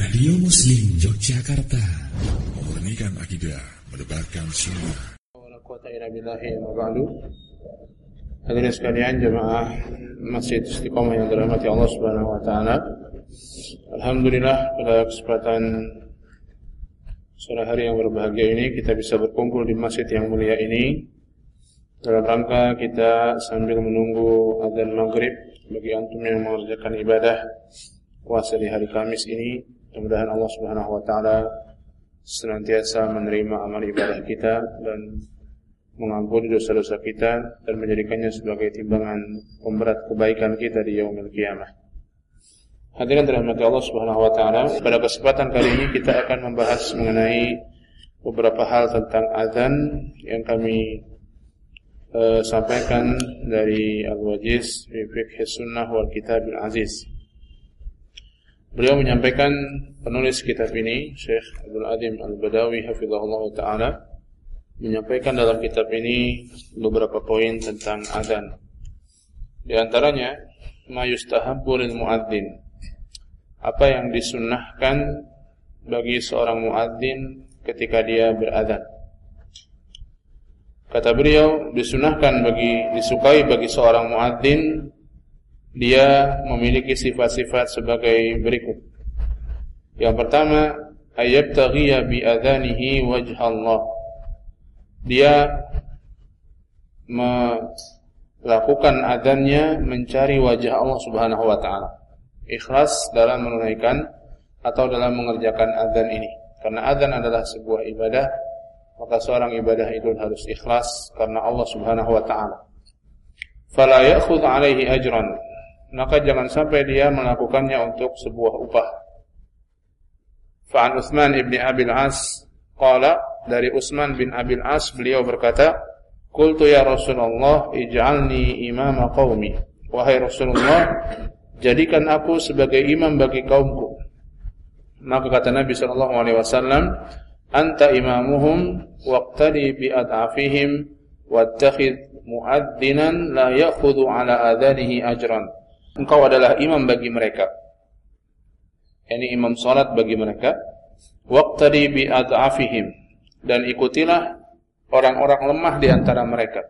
Radio Muslim Yogyakarta. Memurnikan akidah Mendebarkan sunnah. Hadirin sekalian jemaah Masjid Istiqomah yang dirahmati Allah Subhanahu wa taala. Alhamdulillah pada kesempatan sore hari yang berbahagia ini kita bisa berkumpul di masjid yang mulia ini. Dalam rangka kita sambil menunggu azan maghrib bagi antum yang mengerjakan ibadah puasa di hari Kamis ini mudah-mudahan Allah Subhanahu wa taala senantiasa menerima amal ibadah kita dan mengampuni dosa-dosa kita dan menjadikannya sebagai timbangan pemberat kebaikan kita di yaumil kiamah. Hadirin dirahmati Allah Subhanahu wa taala, pada kesempatan kali ini kita akan membahas mengenai beberapa hal tentang azan yang kami uh, sampaikan dari Al-Wajiz fi Fiqh Sunnah wal Kitab Al-Aziz. Beliau menyampaikan penulis kitab ini Syekh Abdul Adim Al-Badawi hafizahullah taala menyampaikan dalam kitab ini beberapa poin tentang adzan. Di antaranya, ma yustahabbu lil muadzin. Apa yang disunnahkan bagi seorang muadzin ketika dia beradzan. Kata beliau, disunahkan bagi disukai bagi seorang muadzin dia memiliki sifat-sifat sebagai berikut. Yang pertama, ayyabtaghiya bi adzanihi wajha Allah dia melakukan adanya mencari wajah Allah Subhanahu wa taala. Ikhlas dalam menunaikan atau dalam mengerjakan adzan ini. Karena adzan adalah sebuah ibadah, maka seorang ibadah itu harus ikhlas karena Allah Subhanahu wa taala. Fala ya'khudh 'alaihi ajran. Maka jangan sampai dia melakukannya untuk sebuah upah. Fa'an Utsman ibn Abi al-As qala dari Utsman bin Abil As beliau berkata, "Qultu ya Rasulullah, ij'alni imama qaumi." Wahai Rasulullah, jadikan aku sebagai imam bagi kaumku. Maka kata Nabi sallallahu alaihi wasallam, "Anta imamuhum waqtadi bi ad'afihim wattakhidh mu'adzinan la ya'khudhu ala adanihi ajran." Engkau adalah imam bagi mereka. Ini imam salat bagi mereka. Waqtadi bi ad'afihim dan ikutilah orang-orang lemah di antara mereka.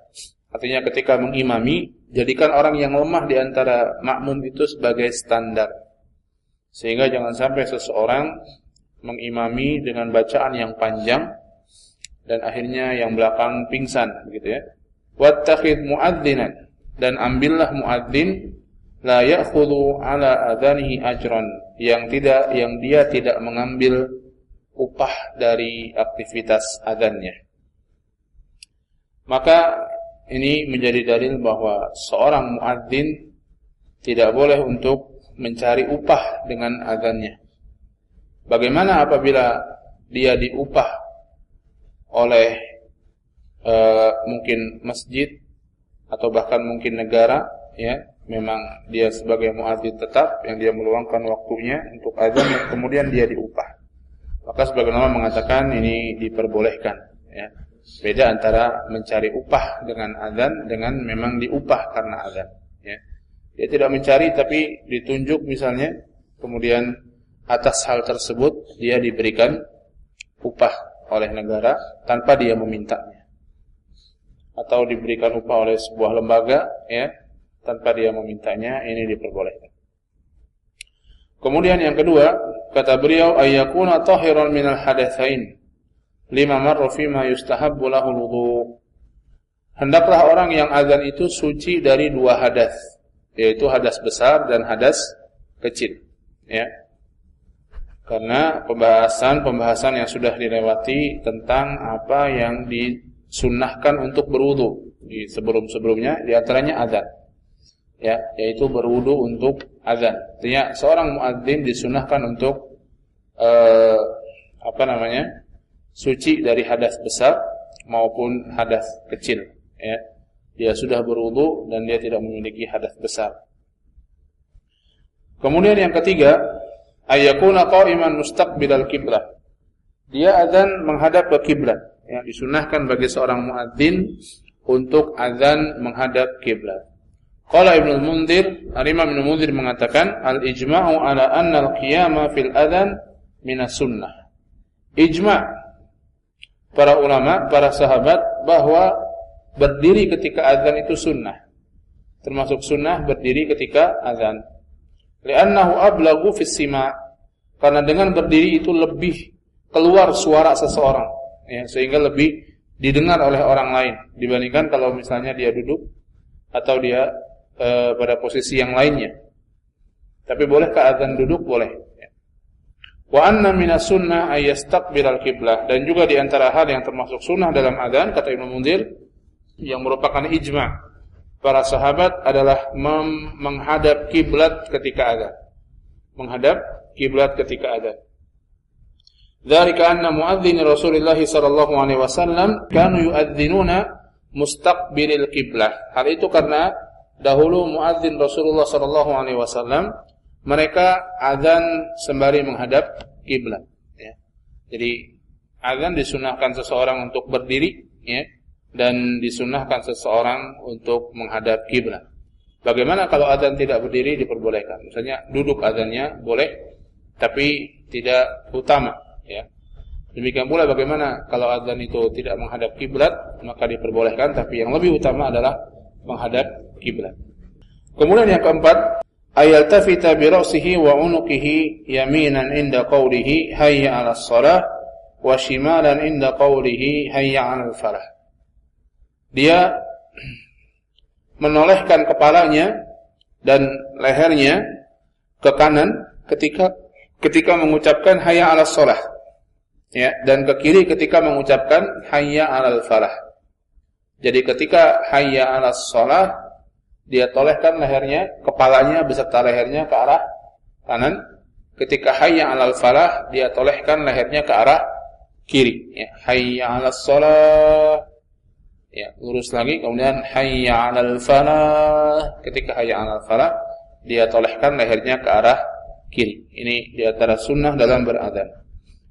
Artinya ketika mengimami, jadikan orang yang lemah di antara makmum itu sebagai standar. Sehingga jangan sampai seseorang mengimami dengan bacaan yang panjang dan akhirnya yang belakang pingsan begitu ya. Wattakhid muadzinan dan ambillah muadzin la ya'khudhu ala adanihi ajran yang tidak yang dia tidak mengambil upah dari aktivitas adanya. Maka ini menjadi dalil bahwa seorang muadzin tidak boleh untuk mencari upah dengan adanya. Bagaimana apabila dia diupah oleh e, mungkin masjid atau bahkan mungkin negara ya memang dia sebagai muadzin tetap yang dia meluangkan waktunya untuk azan kemudian dia diupah maka sebagian ulama mengatakan ini diperbolehkan ya. Beda antara mencari upah dengan azan dengan memang diupah karena azan ya. Dia tidak mencari tapi ditunjuk misalnya kemudian atas hal tersebut dia diberikan upah oleh negara tanpa dia memintanya. Atau diberikan upah oleh sebuah lembaga ya tanpa dia memintanya ini diperbolehkan. Kemudian yang kedua, Kata beliau ayyakuna tahiran minal hadatsain lima marra fi ma yustahabbu lahu wudu. Hendaklah orang yang azan itu suci dari dua hadas, yaitu hadas besar dan hadas kecil, ya. Karena pembahasan-pembahasan yang sudah dilewati tentang apa yang disunnahkan untuk berwudu di sebelum-sebelumnya di antaranya. Ya, yaitu berwudu untuk azan. Artinya seorang muadzin disunahkan untuk uh, apa namanya? suci dari hadas besar maupun hadas kecil, ya. Dia sudah berwudu dan dia tidak memiliki hadas besar. Kemudian yang ketiga, ayakuna qa'iman mustaqbilal kiblat. Dia azan menghadap ke kiblat. Ya, disunahkan bagi seorang muadzin untuk azan menghadap kiblat. Qala Ibnu Munzir, Imam Ibnu Munzir mengatakan al-ijma'u ala anna al-qiyama fil adhan minas sunnah. Ijma' para ulama, para sahabat bahwa berdiri ketika azan itu sunnah. Termasuk sunnah berdiri ketika azan. Li'annahu ablagu fis sima' karena dengan berdiri itu lebih keluar suara seseorang ya, sehingga lebih didengar oleh orang lain dibandingkan kalau misalnya dia duduk atau dia e, pada posisi yang lainnya. Tapi bolehkah azan duduk? Boleh. Wa anna minas sunnah al kiblah dan juga di antara hal yang termasuk sunnah dalam azan kata Ibnu Munzir yang merupakan ijma para sahabat adalah menghadap kiblat ketika azan. Menghadap kiblat ketika azan. Dzalika anna muadzin Rasulullah sallallahu alaihi wasallam kanu yuadzinuna mustaqbilil kiblah. Hal itu karena dahulu muadzin Rasulullah sallallahu alaihi wasallam mereka azan sembari menghadap kiblat ya. Jadi azan disunahkan seseorang untuk berdiri ya dan disunahkan seseorang untuk menghadap kiblat. Bagaimana kalau azan tidak berdiri diperbolehkan? Misalnya duduk azannya boleh tapi tidak utama ya. Demikian pula bagaimana kalau azan itu tidak menghadap kiblat, maka diperbolehkan tapi yang lebih utama adalah menghadap kiblat. Kemudian yang keempat, ayat tafita bi ra'sihi wa unuqihi yaminan inda qawlihi hayya 'alas shalah wa shimalan inda qawlihi hayya 'alal falah. Dia menolehkan kepalanya dan lehernya ke kanan ketika ketika mengucapkan hayya 'alas shalah ya dan ke kiri ketika mengucapkan hayya 'alal falah. Jadi ketika hayya 'alas shalah dia tolehkan lehernya, kepalanya beserta lehernya ke arah kanan. Ketika hayya 'alal falah dia tolehkan lehernya ke arah kiri ya. Hayya 'alas shalah ya lurus lagi kemudian hayya 'alal falah. Ketika hayya 'alal falah dia tolehkan lehernya ke arah kiri. Ini di antara sunnah dalam beradhan.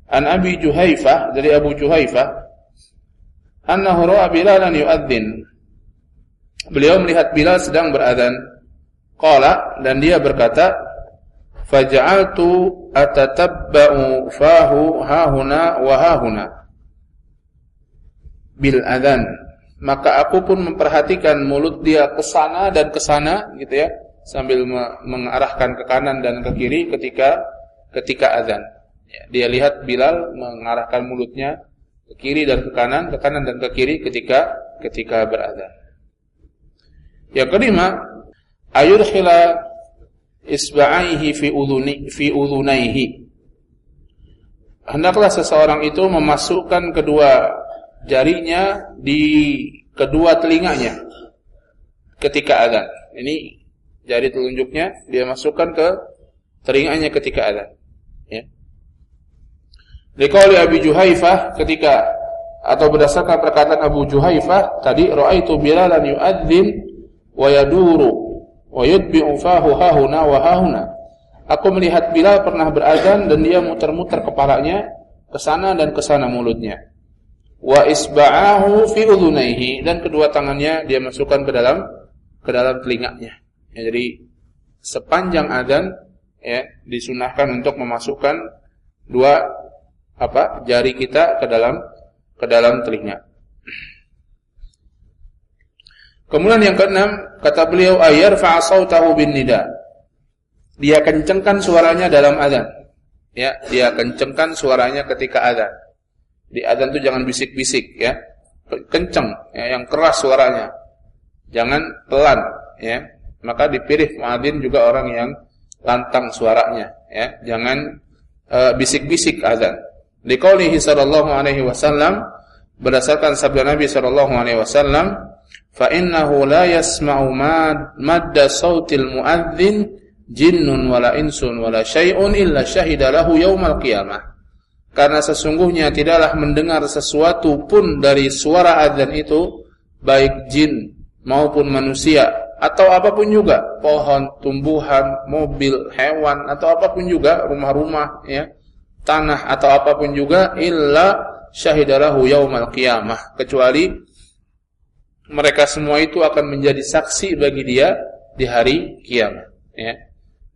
An Abi Juhaifah dari Abu Juhaifah annahu ra'a Bilalan yu'adzin. Beliau melihat Bilal sedang berazan. Qala dan dia berkata, "Faj'altu atatabba'u fahu hahuna wa hahuna." Bil adzan. Maka aku pun memperhatikan mulut dia ke sana dan ke sana gitu ya, sambil mengarahkan ke kanan dan ke kiri ketika ketika azan. Ya, dia lihat Bilal mengarahkan mulutnya ke kiri dan ke kanan, ke kanan dan ke kiri ketika ketika beradzan. Yang kelima, ayudkhila isba'aihi fi udhuni fi udhunaihi. Hendaklah seseorang itu memasukkan kedua jarinya di kedua telinganya ketika adzan. Ini jari telunjuknya dia masukkan ke telinganya ketika adzan. Liqauli Abi Juhaifah ketika atau berdasarkan perkataan Abu Juhaifah tadi raaitu Bilalan yu'adzin wa yaduru wa yudbi'u fahu hahuna wa hahuna. Aku melihat Bilal pernah berazan dan dia muter-muter kepalanya ke sana dan ke sana mulutnya. Wa isba'ahu fi udhunaihi dan kedua tangannya dia masukkan ke dalam ke dalam telinganya. Ya, jadi sepanjang adzan ya disunahkan untuk memasukkan dua apa jari kita ke dalam ke dalam telinga. Kemudian yang keenam kata beliau ayar fa'asautahu bin nida. Dia kencengkan suaranya dalam azan. Ya, dia kencengkan suaranya ketika azan. Di azan itu jangan bisik-bisik ya. Kenceng ya, yang keras suaranya. Jangan pelan ya. Maka dipilih muadzin juga orang yang lantang suaranya ya. Jangan eh, bisik-bisik uh, azan. Liqaulihi sallallahu alaihi wasallam berdasarkan sabda Nabi sallallahu alaihi wasallam, "Fa innahu la yasma'u madda sautil muadzin jinnun wala insun wala syai'un illa syahida lahu yaumal qiyamah." Karena sesungguhnya tidaklah mendengar sesuatu pun dari suara azan itu baik jin maupun manusia atau apa pun juga, pohon, tumbuhan, mobil, hewan atau apa pun juga, rumah-rumah ya tanah atau apa pun juga illa syahidalahu yaumal qiyamah. Kecuali mereka semua itu akan menjadi saksi bagi dia di hari kiamat. Ya.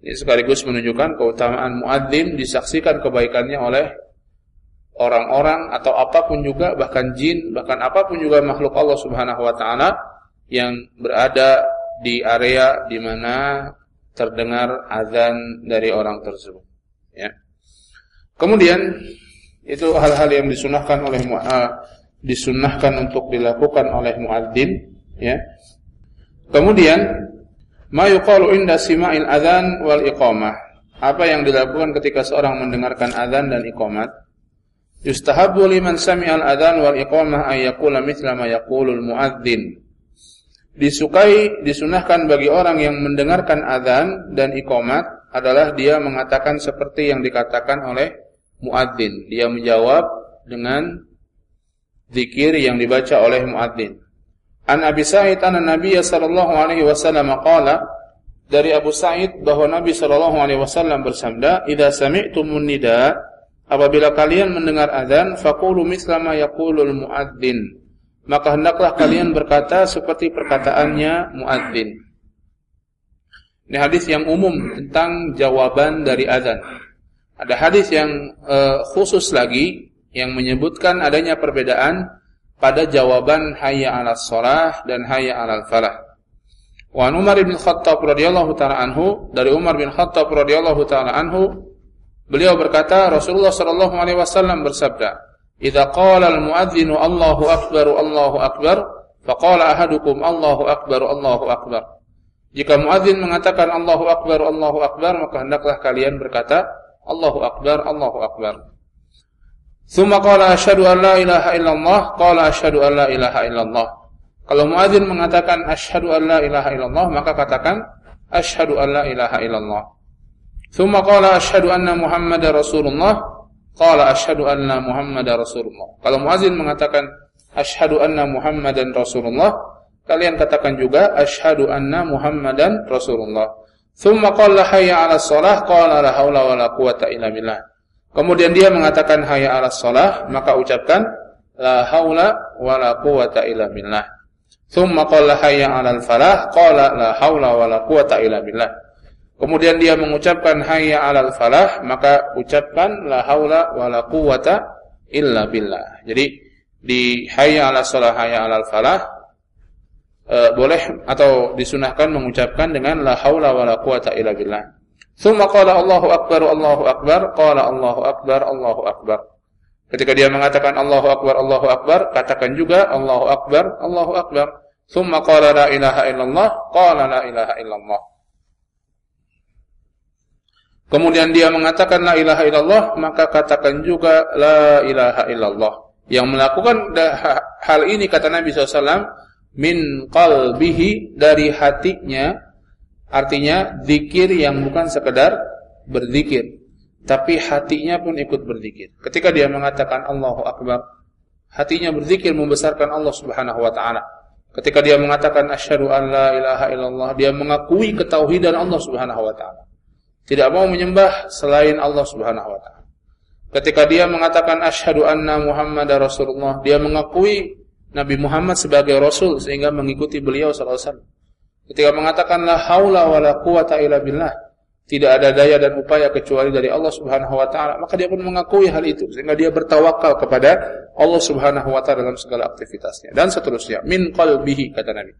Ini sekaligus menunjukkan keutamaan muadzin disaksikan kebaikannya oleh orang-orang atau apa pun juga bahkan jin bahkan apa pun juga makhluk Allah Subhanahu wa taala yang berada di area di mana terdengar azan dari orang tersebut. Ya. Kemudian itu hal-hal yang disunahkan oleh uh, disunahkan untuk dilakukan oleh muadzin ya. Kemudian Ma yuqalu inda sima'il adzan wal iqamah. Apa yang dilakukan ketika seorang mendengarkan adzan dan iqamat? Yustahabbu liman sami'al adzan wal iqamah ay yaqula mithla ma yaqulul muadzin. Disukai, disunahkan bagi orang yang mendengarkan adzan dan iqamat adalah dia mengatakan seperti yang dikatakan oleh muadzin. Dia menjawab dengan zikir yang dibaca oleh muadzin. An Abi Sa'id an Nabi sallallahu alaihi wasallam qala dari Abu Sa'id bahwa Nabi sallallahu alaihi wasallam bersabda, "Idza sami'tumun nida" apabila kalian mendengar azan, faqulu misla ma yaqulul muadzin. Maka hendaklah kalian berkata seperti perkataannya muadzin. Ini hadis yang umum tentang jawaban dari azan. Ada hadis yang uh, khusus lagi yang menyebutkan adanya perbedaan pada jawaban hayya 'alas shalah dan hayya 'alal falah. Wa Umar bin Khattab radhiyallahu taala anhu dari Umar bin Khattab radhiyallahu taala anhu beliau berkata Rasulullah sallallahu alaihi wasallam bersabda, "Idza qala al-muadzinu Allahu akbar Allahu akbar, faqala ahadukum Allahu akbar Allahu akbar." Jika muadzin mengatakan Allahu akbar Allahu akbar, maka hendaklah kalian berkata Allahu akbar Allahu akbar. Thumma qala asyhadu an la ilaha illallah, qala asyhadu an la ilaha illallah. Kalau muadzin mengatakan asyhadu an la ilaha illallah, maka katakan asyhadu an la ilaha illallah. Thumma qala asyhadu anna Muhammadar Rasulullah, qala asyhadu anna Muhammadar Rasulullah. Kalau muadzin mengatakan asyhadu anna Muhammadan Rasulullah, kalian katakan juga asyhadu anna Muhammadan Rasulullah. Thumma qala hayya 'alas shalah, qala la haula wala quwata illa billah. Kemudian dia mengatakan hayya 'alas shalah, maka ucapkan la haula wala quwata illa billah. Tsumma qala hayya 'alal falah, qala la haula wala quwata illa billah. Kemudian dia mengucapkan hayya 'alal falah, maka ucapkan la haula wala quwata illa billah. Jadi di hayya 'alas shalah, hayya 'alal falah e, boleh atau disunahkan mengucapkan dengan la haula wala quwata illa billah. Thumma qala Allahu akbar Allahu akbar qala Allahu akbar Allahu akbar. Ketika dia mengatakan Allahu akbar Allahu akbar, katakan juga Allahu akbar Allahu akbar. Thumma qala la ilaha illallah qala la ilaha illallah. Kemudian dia mengatakan la ilaha illallah, maka katakan juga la ilaha illallah. Yang melakukan hal ini kata Nabi SAW min qalbihi dari hatinya Artinya zikir yang bukan sekedar berzikir, tapi hatinya pun ikut berzikir. Ketika dia mengatakan Allahu Akbar, hatinya berzikir membesarkan Allah Subhanahu wa taala. Ketika dia mengatakan asyhadu an la ilaha illallah, dia mengakui ketauhidan Allah Subhanahu wa taala. Tidak mau menyembah selain Allah Subhanahu wa taala. Ketika dia mengatakan asyhadu anna Muhammadar Rasulullah, dia mengakui Nabi Muhammad sebagai rasul sehingga mengikuti beliau wasallam. Ketika mengatakan la haula wala quwata illa billah, tidak ada daya dan upaya kecuali dari Allah Subhanahu wa taala, maka dia pun mengakui hal itu sehingga dia bertawakal kepada Allah Subhanahu wa taala dalam segala aktivitasnya dan seterusnya. Min qalbihi kata Nabi.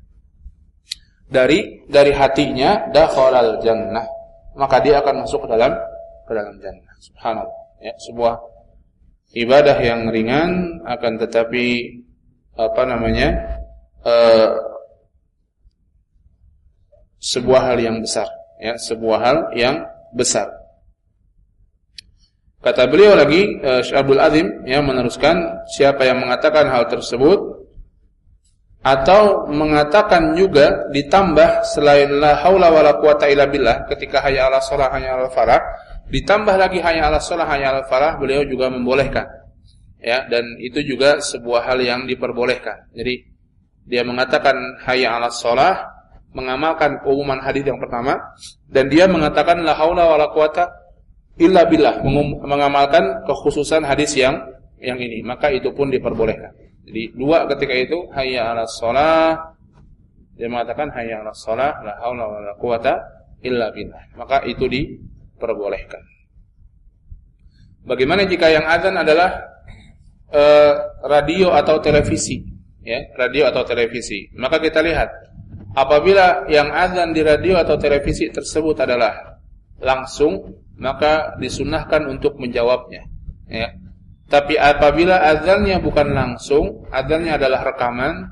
Dari dari hatinya dakhalal jannah, maka dia akan masuk ke dalam ke dalam jannah. Subhanallah. Ya, sebuah ibadah yang ringan akan tetapi apa namanya? Uh, sebuah hal yang besar, ya, sebuah hal yang besar. Kata beliau lagi, uh, Syabul Azim yang meneruskan siapa yang mengatakan hal tersebut atau mengatakan juga ditambah selain la haula wala quwata illa billah ketika hayya 'ala shalah hayya 'ala falah ditambah lagi hayya 'ala shalah hayya 'ala falah beliau juga membolehkan ya dan itu juga sebuah hal yang diperbolehkan jadi dia mengatakan hayya 'ala shalah mengamalkan keumuman hadis yang pertama dan dia mengatakan la haula wala quwata illa billah mengamalkan kekhususan hadis yang yang ini maka itu pun diperbolehkan. Jadi dua ketika itu hayya 'alas shalah dia mengatakan hayya 'alas shalah la haula wala quwata illa billah. Maka itu diperbolehkan. Bagaimana jika yang azan adalah uh, radio atau televisi, ya, radio atau televisi? Maka kita lihat apabila yang azan di radio atau televisi tersebut adalah langsung, maka disunahkan untuk menjawabnya, ya. Tapi apabila azannya bukan langsung, azannya adalah rekaman,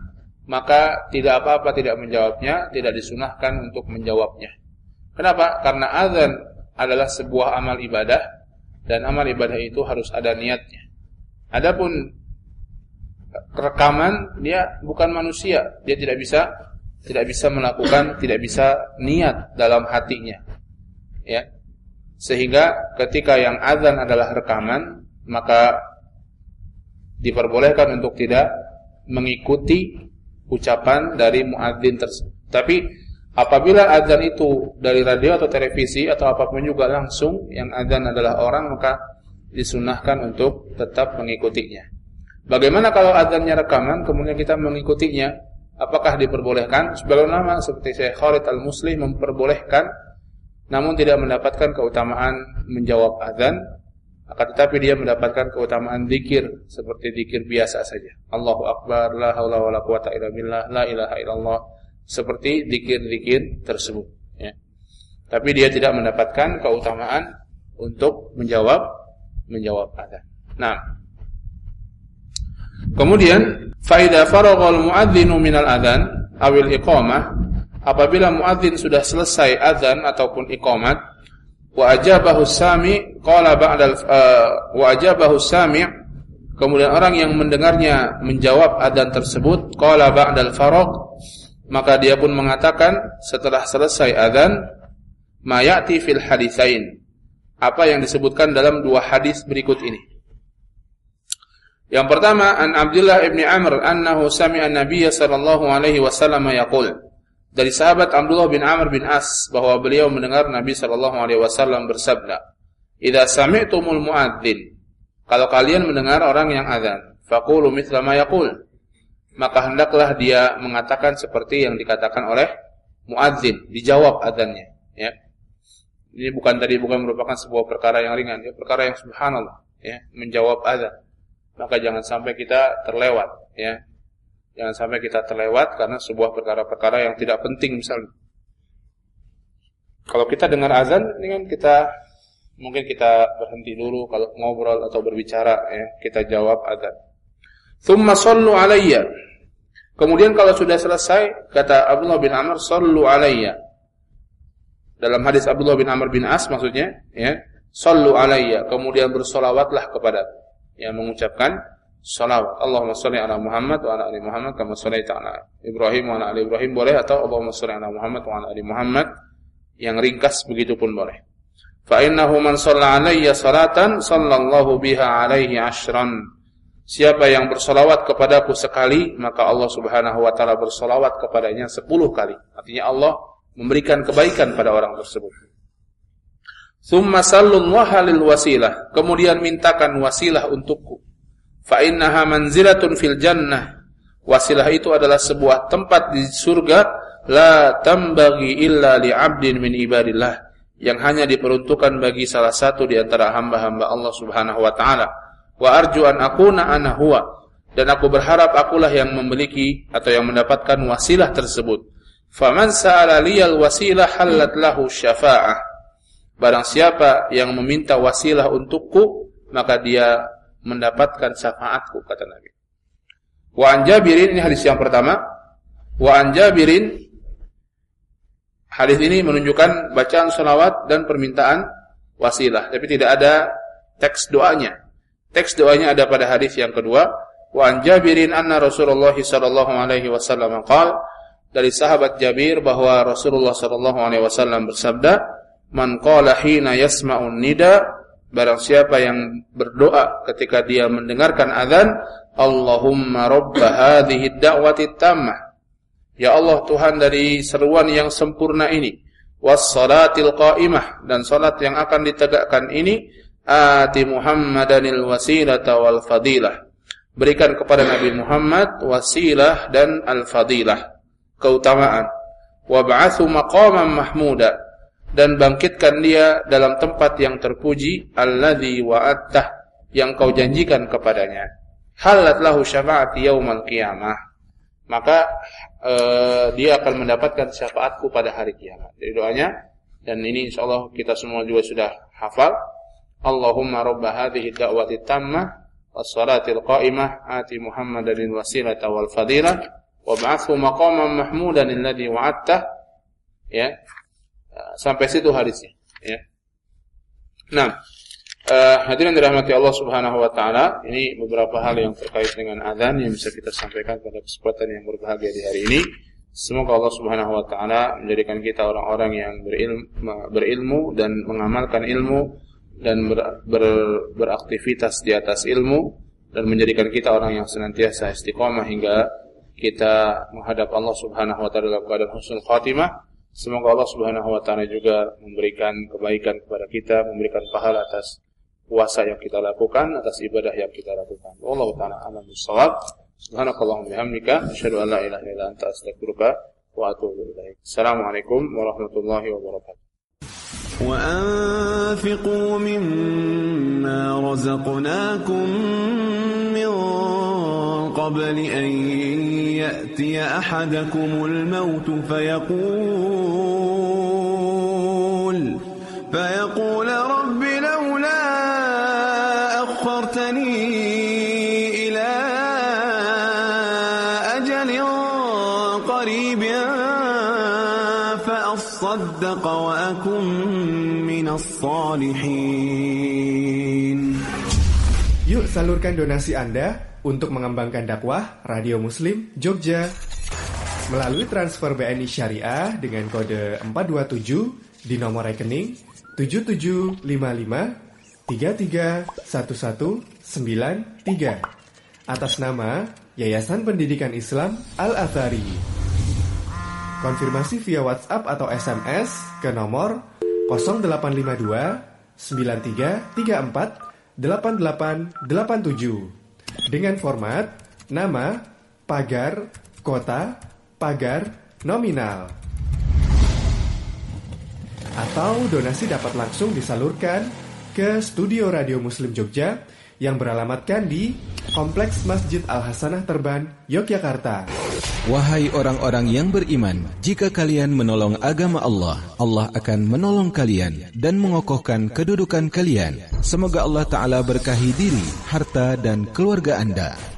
maka tidak apa-apa tidak menjawabnya, tidak disunahkan untuk menjawabnya. Kenapa? Karena azan adalah sebuah amal ibadah dan amal ibadah itu harus ada niatnya. Adapun rekaman dia bukan manusia, dia tidak bisa tidak bisa melakukan, tidak bisa niat dalam hatinya. Ya. Sehingga ketika yang azan adalah rekaman, maka diperbolehkan untuk tidak mengikuti ucapan dari muadzin tersebut. Tapi Apabila azan itu dari radio atau televisi atau apa pun juga langsung yang azan adalah orang maka disunahkan untuk tetap mengikutinya. Bagaimana kalau azannya rekaman kemudian kita mengikutinya? Apakah diperbolehkan? Sebagian ulama seperti Syekh Khalid Al-Muslim memperbolehkan namun tidak mendapatkan keutamaan menjawab azan akan tetapi dia mendapatkan keutamaan zikir seperti zikir biasa saja. Allahu akbar la haula wala quwata illa billah la ilaha illallah seperti dikir-dikir tersebut ya. Tapi dia tidak mendapatkan keutamaan untuk menjawab menjawab adzan. Nah. Kemudian faida faraghal muadzinu minal adzan awil iqamah apabila muadzin sudah selesai adzan ataupun iqamat wa ajabahu sami qala ba'dal uh, wa ajabahu sami kemudian orang yang mendengarnya menjawab adzan tersebut qala ba'dal faragh maka dia pun mengatakan setelah selesai azan mayati fil hadisain. Apa yang disebutkan dalam dua hadis berikut ini. Yang pertama an Abdullah ibni Amr annahu sami'a Nabiy sallallahu alaihi wasallam yaqul. Dari sahabat Abdullah bin Amr bin As bahwa beliau mendengar Nabi sallallahu alaihi wasallam bersabda, "Idza sami'tumul muadzin" Kalau kalian mendengar orang yang azan, faqulu mithla ma yaqul maka hendaklah dia mengatakan seperti yang dikatakan oleh muadzin, dijawab adzannya, ya. Ini bukan tadi bukan merupakan sebuah perkara yang ringan, ya, perkara yang subhanallah, ya, menjawab adzan. Maka jangan sampai kita terlewat, ya. Jangan sampai kita terlewat karena sebuah perkara-perkara yang tidak penting misalnya. Kalau kita dengar azan, kan kita mungkin kita berhenti dulu kalau ngobrol atau berbicara, ya, kita jawab azan. Thumma sallu alayya. Kemudian kalau sudah selesai, kata Abdullah bin Amr, sallu alayya. Dalam hadis Abdullah bin Amr bin As maksudnya, ya, sallu alayya. Kemudian bersolawatlah kepada yang mengucapkan salawat. Allahumma salli ala Muhammad wa ala ali Muhammad kama sallaita ala Ibrahim wa ala ali Ibrahim boleh atau Allahumma salli ala Muhammad wa ala ali Muhammad yang ringkas begitu pun boleh. Fa innahu man shalla alayya salatan sallallahu biha alaihi ashran. Siapa yang bersolawat kepadaku sekali, maka Allah subhanahu wa ta'ala bersolawat kepadanya sepuluh kali. Artinya Allah memberikan kebaikan pada orang tersebut. Thumma sallun wahalil wasilah. Kemudian mintakan wasilah untukku. Fa innaha manzilatun fil jannah. Wasilah itu adalah sebuah tempat di surga la tambagi illa li 'abdin min ibadillah yang hanya diperuntukkan bagi salah satu di antara hamba-hamba Allah Subhanahu wa taala wa arju an akuna ana huwa dan aku berharap akulah yang memiliki atau yang mendapatkan wasilah tersebut. Faman sa'ala liyal wasilah halat lahu syafa'ah. Barang siapa yang meminta wasilah untukku, maka dia mendapatkan syafaatku kata Nabi. Wa an Jabirin ini hadis yang pertama. Wa an Jabirin hadis ini menunjukkan bacaan salawat dan permintaan wasilah, tapi tidak ada teks doanya. Teks doanya ada pada hadis yang kedua, wa an Jabirin anna Rasulullah sallallahu alaihi wasallam qaal dari sahabat Jabir bahwa Rasulullah sallallahu alaihi wasallam bersabda, "Man qala hina yasma'un nida" barang siapa yang berdoa ketika dia mendengarkan azan, Allahumma rabb hadhihi ad-da'wati tammah. Ya Allah Tuhan dari seruan yang sempurna ini, was salatil qa'imah dan salat yang akan ditegakkan ini, ati Muhammadanil wasilata wal fadilah. Berikan kepada Nabi Muhammad wasilah dan al-fadilah, keutamaan. Wab'athu maqaman mahmuda. Dan bangkitkan dia dalam tempat yang terpuji alladzi wa'attah yang kau janjikan kepadanya. Halat lahu syafa'ati yaumal qiyamah. Maka uh, dia akan mendapatkan syafaatku pada hari kiamat. Jadi doanya dan ini insyaallah kita semua juga sudah hafal. Allahumma rabb hadhihi da'wati tammah was-salatil qa'imah ati Muhammadan wasilata wal fadilah wab'athu maqaman mahmudan alladhi wa'adtah ya. Sampai situ hadisnya. Ya. Nah uh, hadirin dirahmati Allah Subhanahu wa taala ini beberapa hal yang terkait dengan azan yang bisa kita sampaikan pada kesempatan yang berbahagia di hari ini. Semoga Allah Subhanahu wa taala menjadikan kita orang-orang yang berilmu, berilmu dan mengamalkan ilmu dan ber, ber, beraktivitas di atas ilmu dan menjadikan kita orang yang senantiasa istiqomah hingga kita menghadap Allah Subhanahu wa taala dalam keadaan husnul khatimah. Semoga Allah Subhanahu wa taala juga memberikan kebaikan kepada kita, memberikan pahala atas puasa yang kita lakukan, atas ibadah yang kita lakukan. Allah taala alam bisawab. Subhanakallahumma bihamdika asyhadu an la ilaha illa anta astaghfiruka wa atubu ilaik. Assalamualaikum warahmatullahi wabarakatuh. وأنفقوا مما رزقناكم من قبل أن يأتي أحدكم الموت فيقول الصالحين Yuk salurkan donasi Anda untuk mengembangkan dakwah Radio Muslim Jogja melalui transfer BNI Syariah dengan kode 427 di nomor rekening 7755 331193 atas nama Yayasan Pendidikan Islam Al-Athari. Konfirmasi via WhatsApp atau SMS ke nomor 0852 9334 8887 dengan format nama, pagar, kota, pagar, nominal. Atau donasi dapat langsung disalurkan ke Studio Radio Muslim Jogja yang beralamatkan di Kompleks Masjid Al-Hasanah Terban, Yogyakarta. Wahai orang-orang yang beriman, jika kalian menolong agama Allah, Allah akan menolong kalian dan mengokohkan kedudukan kalian. Semoga Allah Ta'ala berkahi diri, harta, dan keluarga Anda.